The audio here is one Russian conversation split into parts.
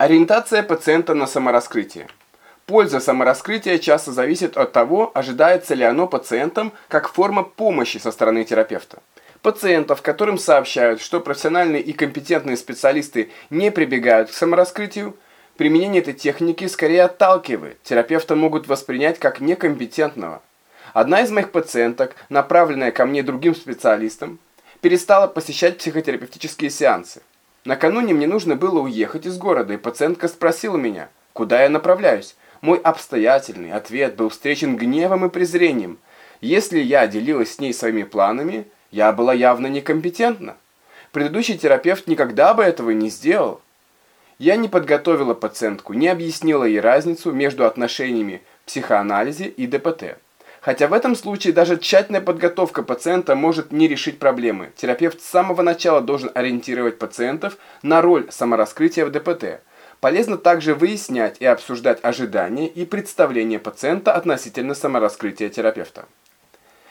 Ориентация пациента на самораскрытие. Польза самораскрытия часто зависит от того, ожидается ли оно пациентом как форма помощи со стороны терапевта. Пациентов, которым сообщают, что профессиональные и компетентные специалисты не прибегают к самораскрытию, применение этой техники скорее отталкивает, терапевта могут воспринять как некомпетентного. Одна из моих пациенток, направленная ко мне другим специалистом, перестала посещать психотерапевтические сеансы. Накануне мне нужно было уехать из города, и пациентка спросила меня, куда я направляюсь. Мой обстоятельный ответ был встречен гневом и презрением. Если я делилась с ней своими планами, я была явно некомпетентна. Предыдущий терапевт никогда бы этого не сделал. Я не подготовила пациентку, не объяснила ей разницу между отношениями психоанализе и ДПТ. Хотя в этом случае даже тщательная подготовка пациента может не решить проблемы. Терапевт с самого начала должен ориентировать пациентов на роль самораскрытия в ДПТ. Полезно также выяснять и обсуждать ожидания и представления пациента относительно самораскрытия терапевта.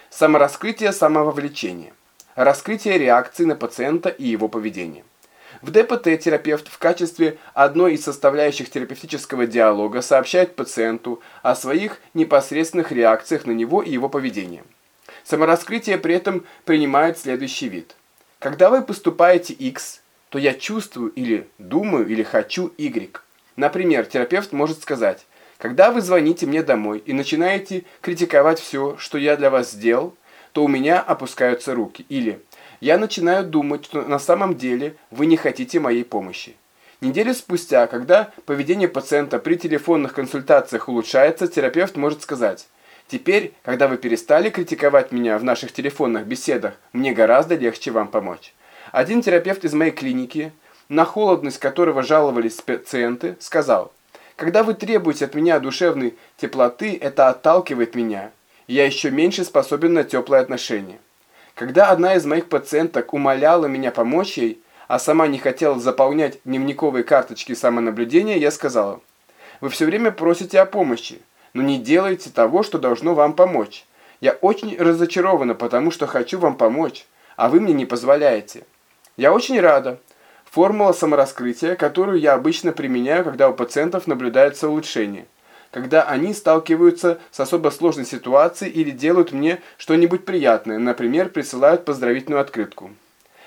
Самораскрытие самововлечения. Раскрытие реакции на пациента и его поведение. В ДПТ терапевт в качестве одной из составляющих терапевтического диалога сообщает пациенту о своих непосредственных реакциях на него и его поведение. Самораскрытие при этом принимает следующий вид. Когда вы поступаете X, то я чувствую или думаю или хочу Y. Например, терапевт может сказать, когда вы звоните мне домой и начинаете критиковать все, что я для вас сделал, то у меня опускаются руки. Или я начинаю думать, что на самом деле вы не хотите моей помощи. Неделю спустя, когда поведение пациента при телефонных консультациях улучшается, терапевт может сказать, «Теперь, когда вы перестали критиковать меня в наших телефонных беседах, мне гораздо легче вам помочь». Один терапевт из моей клиники, на холодность которого жаловались пациенты, сказал, «Когда вы требуете от меня душевной теплоты, это отталкивает меня, я еще меньше способен на теплые отношения». Когда одна из моих пациенток умоляла меня помочь ей, а сама не хотела заполнять дневниковые карточки самонаблюдения, я сказала, «Вы все время просите о помощи, но не делаете того, что должно вам помочь. Я очень разочарована, потому что хочу вам помочь, а вы мне не позволяете. Я очень рада. Формула самораскрытия, которую я обычно применяю, когда у пациентов наблюдается улучшение – когда они сталкиваются с особо сложной ситуацией или делают мне что-нибудь приятное, например, присылают поздравительную открытку.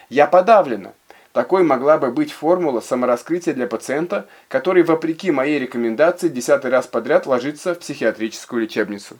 Я подавлена. Такой могла бы быть формула самораскрытия для пациента, который, вопреки моей рекомендации, десятый раз подряд ложится в психиатрическую лечебницу.